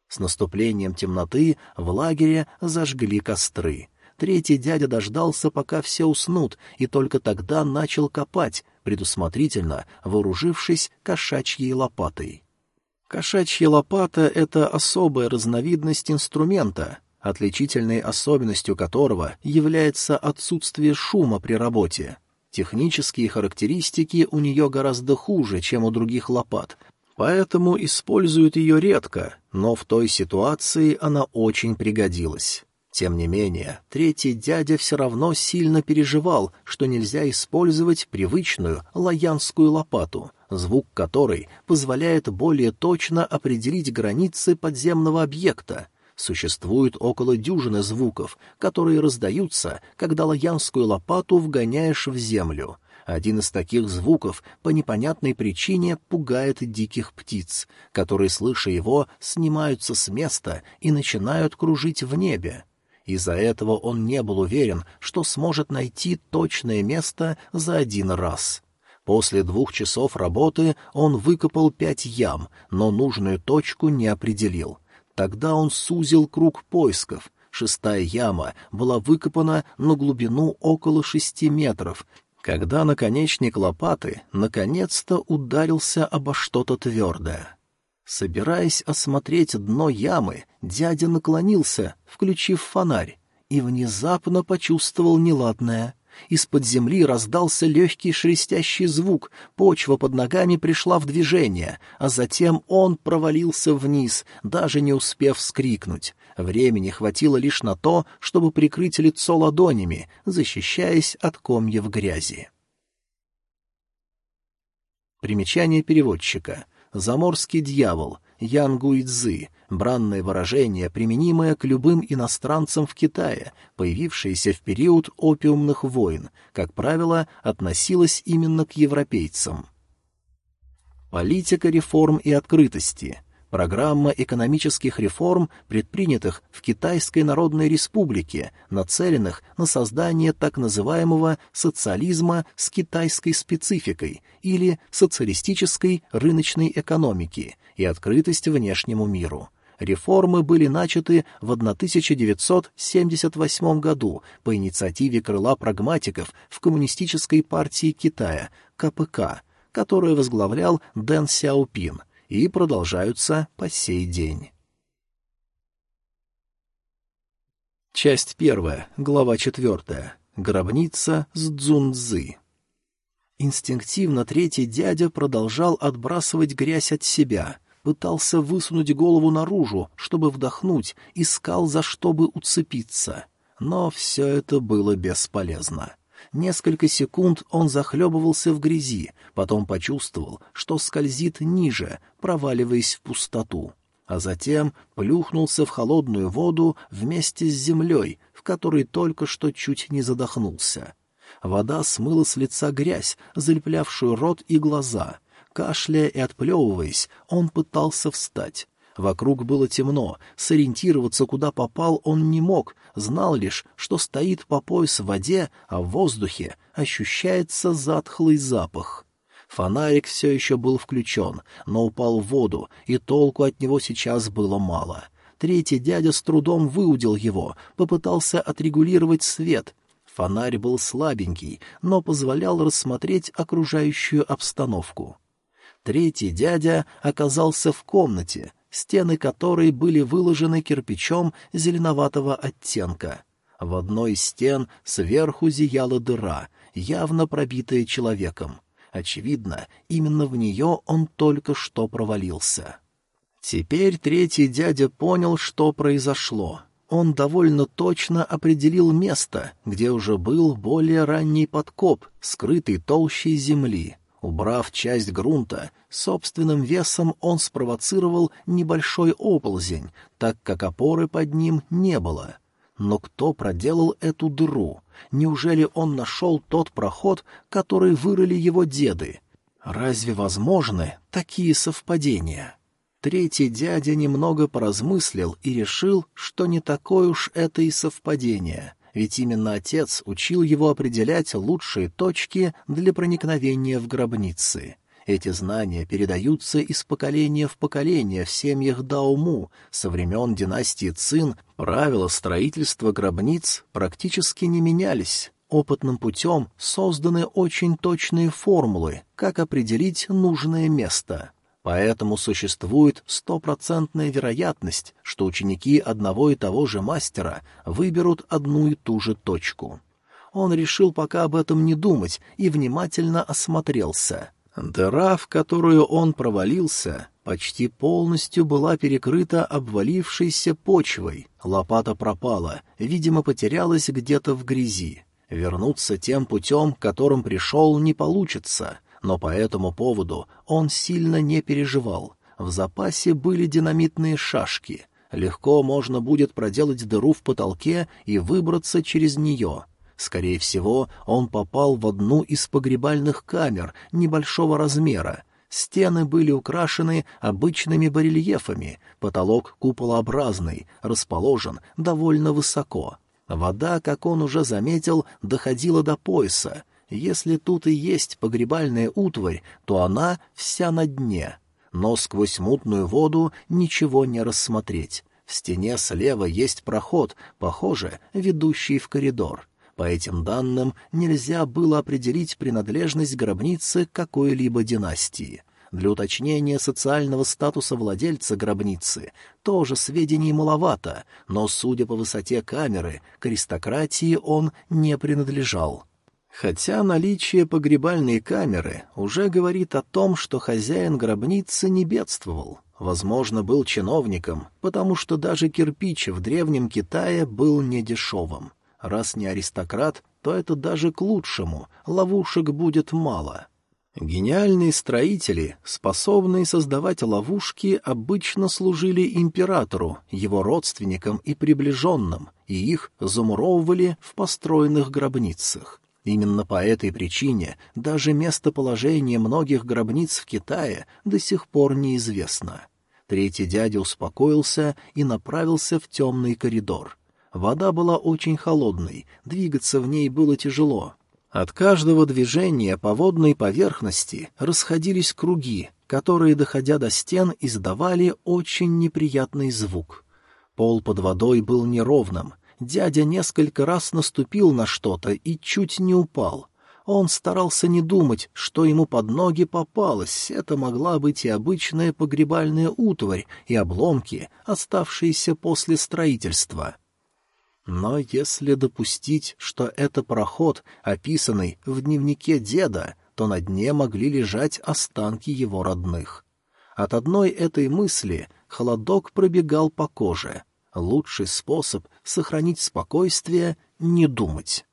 A: С наступлением темноты в лагере зажгли костры. Третий дядя дождался, пока все уснут, и только тогда начал копать, предусмотрительно вооружившись кошачьей лопатой. Кошачья лопата — это особая разновидность инструмента, отличительной особенностью которого является отсутствие шума при работе. Технические характеристики у нее гораздо хуже, чем у других лопат, поэтому используют ее редко, но в той ситуации она очень пригодилась. Тем не менее, третий дядя все равно сильно переживал, что нельзя использовать привычную лаянскую лопату, звук которой позволяет более точно определить границы подземного объекта. Существует около дюжины звуков, которые раздаются, когда лаянскую лопату вгоняешь в землю — один из таких звуков по непонятной причине пугает диких птиц, которые, слыша его, снимаются с места и начинают кружить в небе. Из-за этого он не был уверен, что сможет найти точное место за один раз. После двух часов работы он выкопал пять ям, но нужную точку не определил. Тогда он сузил круг поисков — Шестая яма была выкопана на глубину около шести метров когда наконечник лопаты наконец-то ударился обо что-то твердое. Собираясь осмотреть дно ямы, дядя наклонился, включив фонарь, и внезапно почувствовал неладное. Из-под земли раздался легкий шелестящий звук, почва под ногами пришла в движение, а затем он провалился вниз, даже не успев вскрикнуть. Времени хватило лишь на то, чтобы прикрыть лицо ладонями, защищаясь от комьев грязи. Примечание переводчика. Заморский дьявол, Янгуйцзы, бранное выражение, применимое к любым иностранцам в Китае, появившееся в период опиумных войн, как правило, относилось именно к европейцам. Политика реформ и открытости — Программа экономических реформ, предпринятых в Китайской Народной Республике, нацеленных на создание так называемого социализма с китайской спецификой или социалистической рыночной экономики и открытость внешнему миру. Реформы были начаты в 1978 году по инициативе крыла прагматиков в Коммунистической партии Китая, КПК, которую возглавлял Дэн Сяопин, и продолжаются по сей день. Часть первая, глава четвертая. Гробница с Цзунцзы. Инстинктивно третий дядя продолжал отбрасывать грязь от себя — пытался высунуть голову наружу, чтобы вдохнуть, искал, за что бы уцепиться. Но все это было бесполезно. Несколько секунд он захлебывался в грязи, потом почувствовал, что скользит ниже, проваливаясь в пустоту. А затем плюхнулся в холодную воду вместе с землей, в которой только что чуть не задохнулся. Вода смыла с лица грязь, залеплявшую рот и глаза — Кашляя и отплевываясь, он пытался встать. Вокруг было темно, сориентироваться, куда попал, он не мог, знал лишь, что стоит по пояс в воде, а в воздухе ощущается затхлый запах. Фонарик все еще был включен, но упал в воду, и толку от него сейчас было мало. Третий дядя с трудом выудил его, попытался отрегулировать свет. Фонарь был слабенький, но позволял рассмотреть окружающую обстановку. Третий дядя оказался в комнате, стены которой были выложены кирпичом зеленоватого оттенка. В одной из стен сверху зияла дыра, явно пробитая человеком. Очевидно, именно в нее он только что провалился. Теперь третий дядя понял, что произошло. Он довольно точно определил место, где уже был более ранний подкоп, скрытый толщей земли. Убрав часть грунта, собственным весом он спровоцировал небольшой оползень, так как опоры под ним не было. Но кто проделал эту дыру? Неужели он нашел тот проход, который вырыли его деды? Разве возможны такие совпадения? Третий дядя немного поразмыслил и решил, что не такое уж это и совпадение — ведь именно отец учил его определять лучшие точки для проникновения в гробницы. Эти знания передаются из поколения в поколение в семьях Дауму. Со времен династии Цин правила строительства гробниц практически не менялись. Опытным путем созданы очень точные формулы, как определить нужное место — Поэтому существует стопроцентная вероятность, что ученики одного и того же мастера выберут одну и ту же точку. Он решил пока об этом не думать и внимательно осмотрелся. Дыра, в которую он провалился, почти полностью была перекрыта обвалившейся почвой. Лопата пропала, видимо, потерялась где-то в грязи. Вернуться тем путем, которым пришел, не получится — но по этому поводу он сильно не переживал. В запасе были динамитные шашки. Легко можно будет проделать дыру в потолке и выбраться через нее. Скорее всего, он попал в одну из погребальных камер небольшого размера. Стены были украшены обычными барельефами, потолок куполообразный, расположен довольно высоко. Вода, как он уже заметил, доходила до пояса, если тут и есть погребальная утварь, то она вся на дне. Но сквозь мутную воду ничего не рассмотреть. В стене слева есть проход, похоже, ведущий в коридор. По этим данным нельзя было определить принадлежность гробницы какой-либо династии. Для уточнения социального статуса владельца гробницы тоже сведений маловато, но, судя по высоте камеры, к аристократии он не принадлежал. Хотя наличие погребальной камеры уже говорит о том, что хозяин гробницы не бедствовал. Возможно, был чиновником, потому что даже кирпич в Древнем Китае был недешевым. Раз не аристократ, то это даже к лучшему, ловушек будет мало. Гениальные строители, способные создавать ловушки, обычно служили императору, его родственникам и приближенным, и их замуровывали в построенных гробницах. Именно по этой причине даже местоположение многих гробниц в Китае до сих пор неизвестно. Третий дядя успокоился и направился в темный коридор. Вода была очень холодной, двигаться в ней было тяжело. От каждого движения по водной поверхности расходились круги, которые, доходя до стен, издавали очень неприятный звук. Пол под водой был неровным. Дядя несколько раз наступил на что-то и чуть не упал. Он старался не думать, что ему под ноги попалось. Это могла быть и обычная погребальная утварь, и обломки, оставшиеся после строительства. Но если допустить, что это проход, описанный в дневнике деда, то на дне могли лежать останки его родных. От одной этой мысли холодок пробегал по коже. Лучший способ сохранить спокойствие — не думать.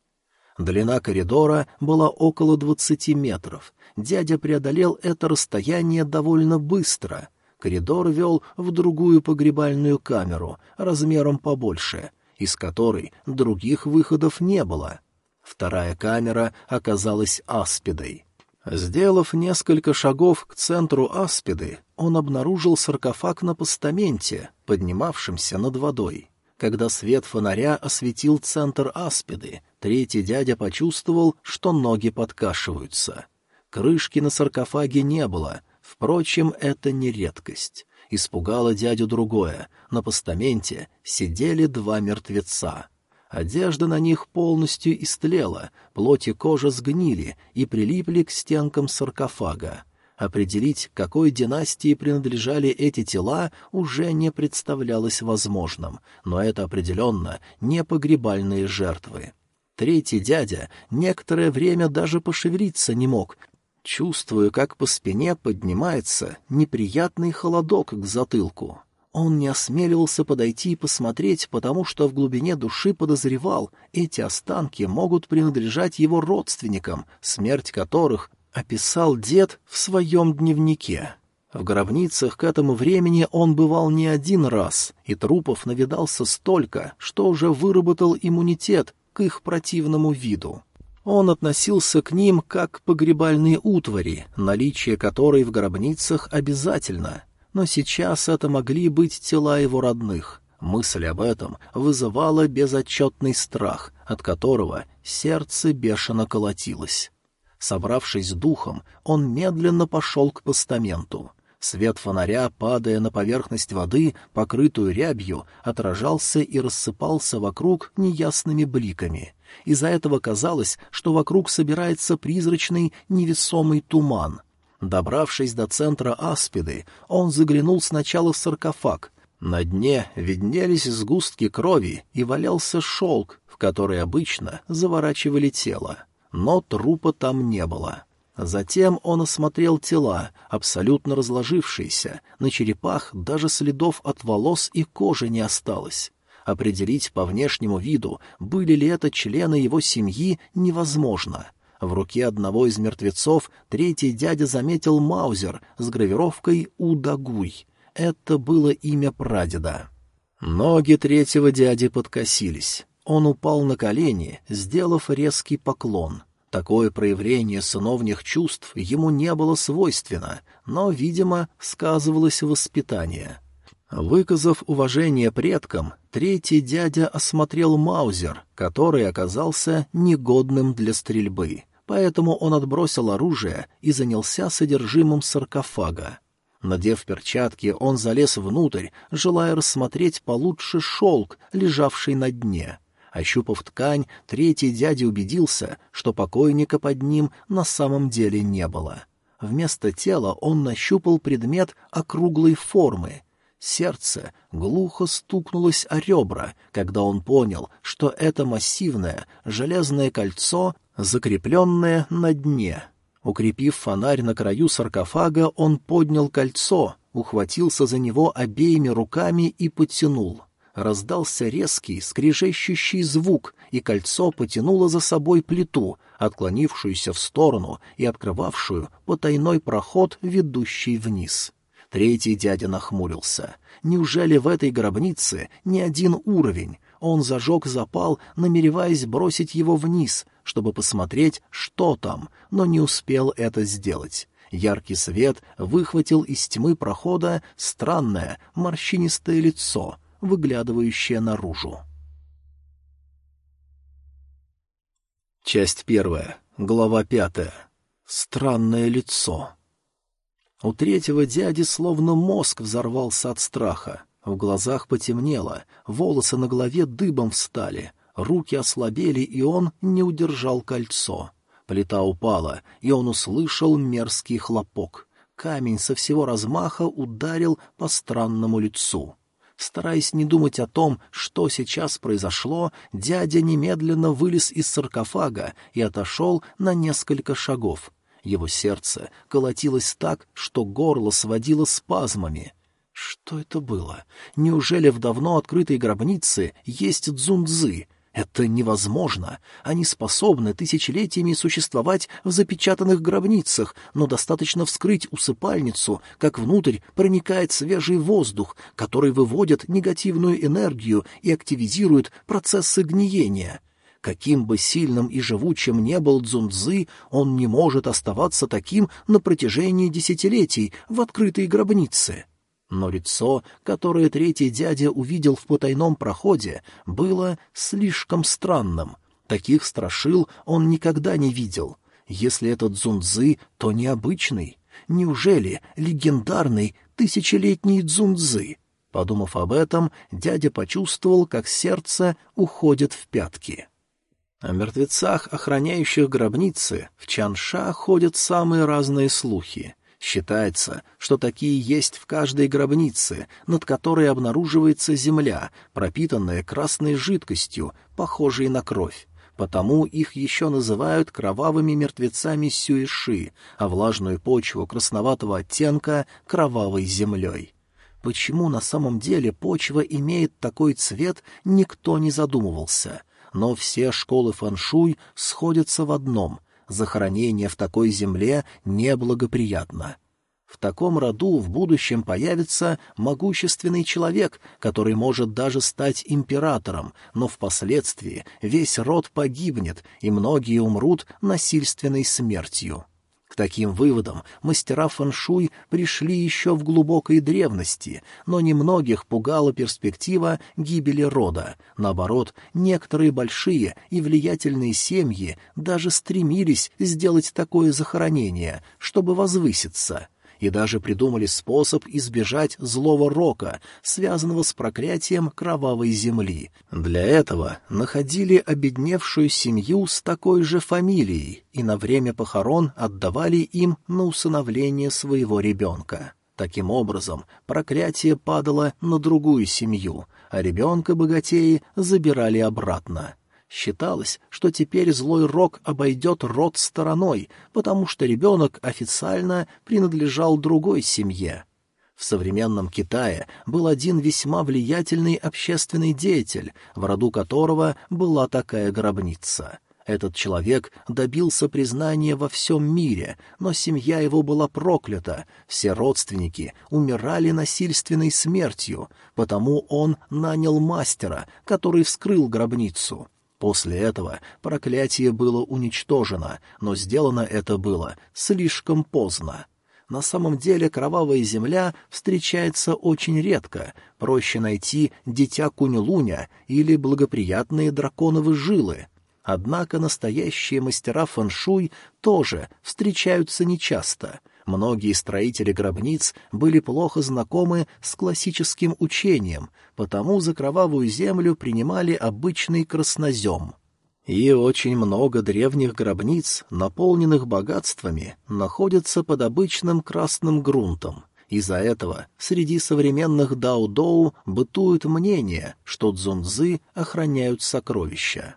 A: Длина коридора была около двадцати метров. Дядя преодолел это расстояние довольно быстро. Коридор вел в другую погребальную камеру, размером побольше, из которой других выходов не было. Вторая камера оказалась аспидой. Сделав несколько шагов к центру аспиды, он обнаружил саркофаг на постаменте, поднимавшемся над водой. Когда свет фонаря осветил центр аспиды, третий дядя почувствовал, что ноги подкашиваются. Крышки на саркофаге не было, впрочем, это не редкость. Испугало дядю другое. На постаменте сидели два мертвеца. Одежда на них полностью истлела, плоть и кожа сгнили и прилипли к стенкам саркофага. Определить, какой династии принадлежали эти тела, уже не представлялось возможным, но это определенно не погребальные жертвы. Третий дядя некоторое время даже пошевелиться не мог, чувствуя, как по спине поднимается неприятный холодок к затылку. Он не осмеливался подойти и посмотреть, потому что в глубине души подозревал, эти останки могут принадлежать его родственникам, смерть которых описал дед в своем дневнике. В гробницах к этому времени он бывал не один раз, и трупов навидался столько, что уже выработал иммунитет к их противному виду. Он относился к ним как к погребальной утвари, наличие которой в гробницах обязательно. Но сейчас это могли быть тела его родных. Мысль об этом вызывала безотчетный страх, от которого сердце бешено колотилось. Собравшись с духом, он медленно пошел к постаменту. Свет фонаря, падая на поверхность воды, покрытую рябью, отражался и рассыпался вокруг неясными бликами. Из-за этого казалось, что вокруг собирается призрачный невесомый туман. Добравшись до центра аспиды, он заглянул сначала в саркофаг. На дне виднелись сгустки крови и валялся шелк, в который обычно заворачивали тело но трупа там не было. Затем он осмотрел тела, абсолютно разложившиеся, на черепах даже следов от волос и кожи не осталось. Определить по внешнему виду, были ли это члены его семьи, невозможно. В руке одного из мертвецов третий дядя заметил маузер с гравировкой «Удагуй». Это было имя прадеда. Ноги третьего дяди подкосились. Он упал на колени, сделав резкий поклон. Такое проявление сыновних чувств ему не было свойственно, но, видимо, сказывалось воспитание. Выказав уважение предкам, третий дядя осмотрел Маузер, который оказался негодным для стрельбы, поэтому он отбросил оружие и занялся содержимым саркофага. Надев перчатки, он залез внутрь, желая рассмотреть получше шелк, лежавший на дне — Ощупав ткань, третий дядя убедился, что покойника под ним на самом деле не было. Вместо тела он нащупал предмет округлой формы. Сердце глухо стукнулось о ребра, когда он понял, что это массивное железное кольцо, закрепленное на дне. Укрепив фонарь на краю саркофага, он поднял кольцо, ухватился за него обеими руками и потянул раздался резкий, скрежещущий звук, и кольцо потянуло за собой плиту, отклонившуюся в сторону и открывавшую потайной проход, ведущий вниз. Третий дядя нахмурился. Неужели в этой гробнице не один уровень? Он зажег запал, намереваясь бросить его вниз, чтобы посмотреть, что там, но не успел это сделать. Яркий свет выхватил из тьмы прохода странное морщинистое лицо, выглядывающее наружу. Часть первая, глава пятая. Странное лицо. У третьего дяди словно мозг взорвался от страха. В глазах потемнело, волосы на голове дыбом встали, руки ослабели, и он не удержал кольцо. Плита упала, и он услышал мерзкий хлопок. Камень со всего размаха ударил по странному лицу. Стараясь не думать о том, что сейчас произошло, дядя немедленно вылез из саркофага и отошел на несколько шагов. Его сердце колотилось так, что горло сводило спазмами. Что это было? Неужели в давно открытой гробнице есть дзунзы? Это невозможно. Они способны тысячелетиями существовать в запечатанных гробницах, но достаточно вскрыть усыпальницу, как внутрь проникает свежий воздух, который выводит негативную энергию и активизирует процессы гниения. Каким бы сильным и живучим не был Цзунцзы, он не может оставаться таким на протяжении десятилетий в открытой гробнице. Но лицо, которое третий дядя увидел в потайном проходе, было слишком странным. Таких страшил он никогда не видел. Если это Цзунцзы, то необычный. Неужели легендарный тысячелетний Цзунцзы? Подумав об этом, дядя почувствовал, как сердце уходит в пятки. О мертвецах, охраняющих гробницы, в Чанша ходят самые разные слухи. Считается, что такие есть в каждой гробнице, над которой обнаруживается земля, пропитанная красной жидкостью, похожей на кровь. Потому их еще называют кровавыми мертвецами сюиши, а влажную почву красноватого оттенка — кровавой землей. Почему на самом деле почва имеет такой цвет, никто не задумывался — но все школы фэншуй сходятся в одном — захоронение в такой земле неблагоприятно. В таком роду в будущем появится могущественный человек, который может даже стать императором, но впоследствии весь род погибнет, и многие умрут насильственной смертью. К таким выводам мастера фэншуй пришли еще в глубокой древности, но немногих пугала перспектива гибели рода. Наоборот, некоторые большие и влиятельные семьи даже стремились сделать такое захоронение, чтобы возвыситься — и даже придумали способ избежать злого рока, связанного с проклятием кровавой земли. Для этого находили обедневшую семью с такой же фамилией и на время похорон отдавали им на усыновление своего ребенка. Таким образом, проклятие падало на другую семью, а ребенка богатеи забирали обратно. Считалось, что теперь злой рок обойдет род стороной, потому что ребенок официально принадлежал другой семье. В современном Китае был один весьма влиятельный общественный деятель, в роду которого была такая гробница. Этот человек добился признания во всем мире, но семья его была проклята, все родственники умирали насильственной смертью, потому он нанял мастера, который вскрыл гробницу. После этого проклятие было уничтожено, но сделано это было слишком поздно. На самом деле кровавая земля встречается очень редко, проще найти дитя кунь-луня или благоприятные драконовы жилы. Однако настоящие мастера фэншуй тоже встречаются нечасто — Многие строители гробниц были плохо знакомы с классическим учением, потому за кровавую землю принимали обычный краснозем. И очень много древних гробниц, наполненных богатствами, находятся под обычным красным грунтом. Из-за этого среди современных дао-доу бытует мнение, что дзунзы охраняют сокровища.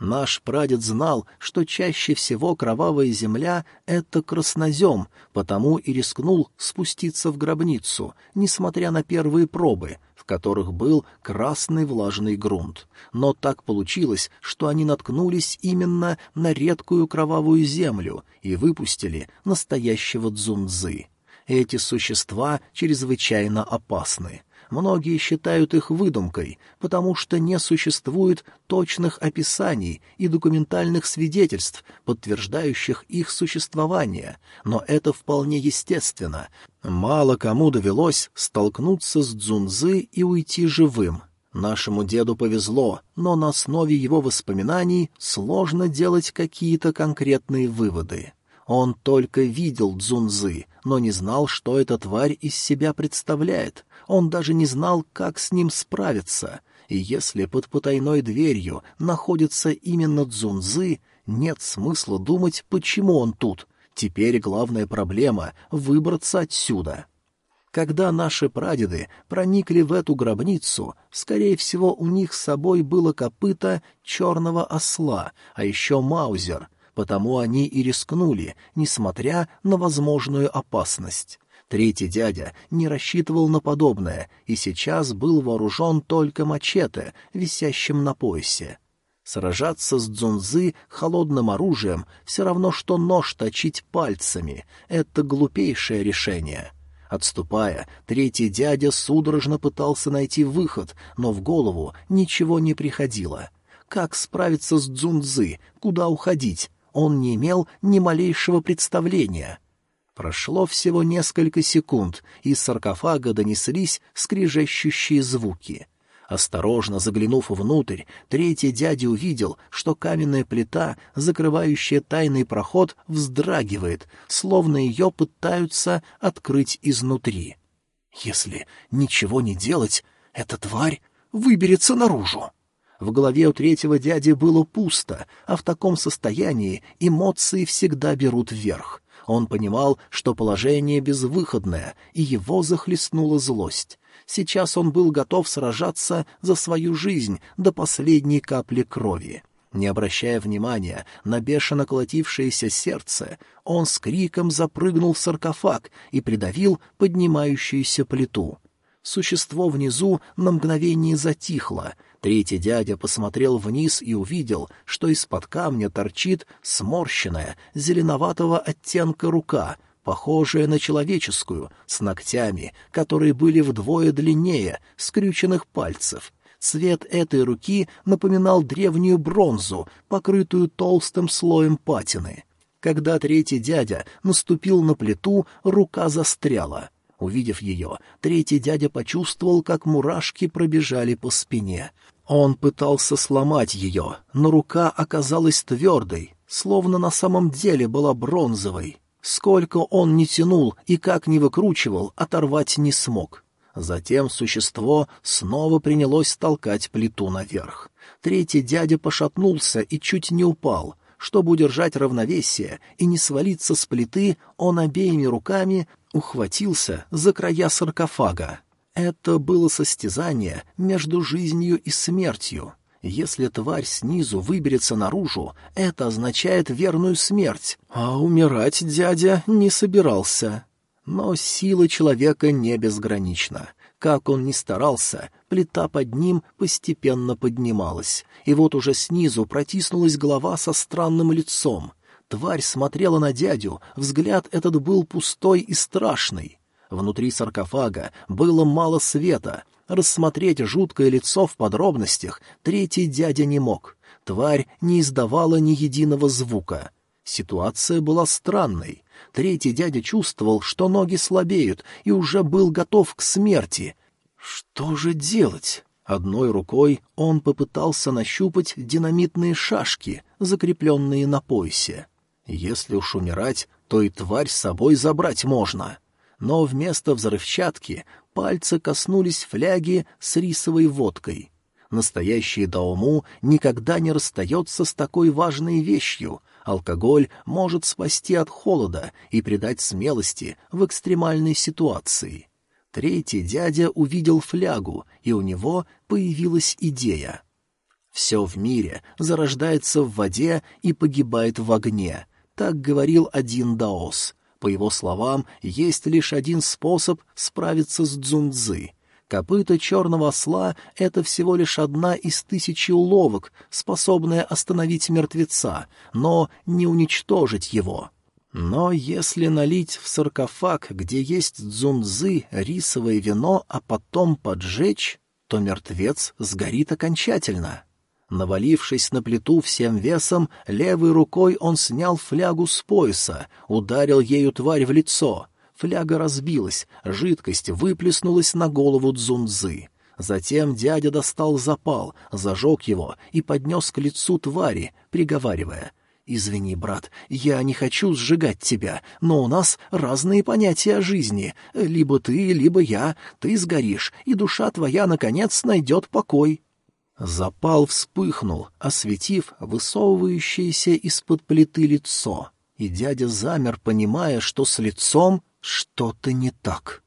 A: Наш прадед знал, что чаще всего кровавая земля — это краснозем, потому и рискнул спуститься в гробницу, несмотря на первые пробы, в которых был красный влажный грунт. Но так получилось, что они наткнулись именно на редкую кровавую землю и выпустили настоящего дзунзы. Эти существа чрезвычайно опасны. Многие считают их выдумкой, потому что не существует точных описаний и документальных свидетельств, подтверждающих их существование, но это вполне естественно. Мало кому довелось столкнуться с Дзунзы и уйти живым. Нашему деду повезло, но на основе его воспоминаний сложно делать какие-то конкретные выводы. Он только видел Дзунзы, но не знал, что эта тварь из себя представляет. Он даже не знал, как с ним справиться. И если под потайной дверью находится именно Дзунзы, нет смысла думать, почему он тут. Теперь главная проблема — выбраться отсюда. Когда наши прадеды проникли в эту гробницу, скорее всего, у них с собой было копыто черного осла, а еще маузер — потому они и рискнули, несмотря на возможную опасность. Третий дядя не рассчитывал на подобное и сейчас был вооружен только мачете, висящим на поясе. Сражаться с дзунзы холодным оружием все равно, что нож точить пальцами. Это глупейшее решение. Отступая, третий дядя судорожно пытался найти выход, но в голову ничего не приходило. Как справиться с дзунзы? Куда уходить? он не имел ни малейшего представления. Прошло всего несколько секунд, и из саркофага донеслись скрежещущие звуки. Осторожно заглянув внутрь, третий дядя увидел, что каменная плита, закрывающая тайный проход, вздрагивает, словно ее пытаются открыть изнутри. «Если ничего не делать, эта тварь выберется наружу!» В голове у третьего дяди было пусто, а в таком состоянии эмоции всегда берут вверх. Он понимал, что положение безвыходное, и его захлестнула злость. Сейчас он был готов сражаться за свою жизнь до последней капли крови. Не обращая внимания на бешено колотившееся сердце, он с криком запрыгнул в саркофаг и придавил поднимающуюся плиту. Существо внизу на мгновение затихло, Третий дядя посмотрел вниз и увидел, что из-под камня торчит сморщенная, зеленоватого оттенка рука, похожая на человеческую, с ногтями, которые были вдвое длиннее скрюченных пальцев. Цвет этой руки напоминал древнюю бронзу, покрытую толстым слоем патины. Когда третий дядя наступил на плиту, рука застряла. Увидев ее, третий дядя почувствовал, как мурашки пробежали по спине. Он пытался сломать ее, но рука оказалась твердой, словно на самом деле была бронзовой. Сколько он не тянул и как не выкручивал, оторвать не смог. Затем существо снова принялось толкать плиту наверх. Третий дядя пошатнулся и чуть не упал. Чтобы удержать равновесие и не свалиться с плиты, он обеими руками ухватился за края саркофага. Это было состязание между жизнью и смертью. Если тварь снизу выберется наружу, это означает верную смерть, а умирать дядя не собирался. Но сила человека не безгранична. Как он ни старался, плита под ним постепенно поднималась, и вот уже снизу протиснулась голова со странным лицом. Тварь смотрела на дядю, взгляд этот был пустой и страшный. Внутри саркофага было мало света. Рассмотреть жуткое лицо в подробностях третий дядя не мог. Тварь не издавала ни единого звука. Ситуация была странной. Третий дядя чувствовал, что ноги слабеют, и уже был готов к смерти. Что же делать? Одной рукой он попытался нащупать динамитные шашки, закрепленные на поясе. Если уж умирать, то и тварь с собой забрать можно. Но вместо взрывчатки пальцы коснулись фляги с рисовой водкой. Настоящий Даому никогда не расстается с такой важной вещью. Алкоголь может спасти от холода и придать смелости в экстремальной ситуации. Третий дядя увидел флягу, и у него появилась идея. Все в мире зарождается в воде и погибает в огне — так говорил один даос. По его словам, есть лишь один способ справиться с дзунцзы. Копыта черного осла — это всего лишь одна из тысячи уловок, способная остановить мертвеца, но не уничтожить его. Но если налить в саркофаг, где есть дзунзы, рисовое вино, а потом поджечь, то мертвец сгорит окончательно. Навалившись на плиту всем весом, левой рукой он снял флягу с пояса, ударил ею тварь в лицо. Фляга разбилась, жидкость выплеснулась на голову дзунзы. Затем дядя достал запал, зажег его и поднес к лицу твари, приговаривая — «Извини, брат, я не хочу сжигать тебя, но у нас разные понятия о жизни. Либо ты, либо я. Ты сгоришь, и душа твоя, наконец, найдет покой». Запал вспыхнул, осветив высовывающееся из-под плиты лицо, и дядя замер, понимая, что с лицом что-то не так.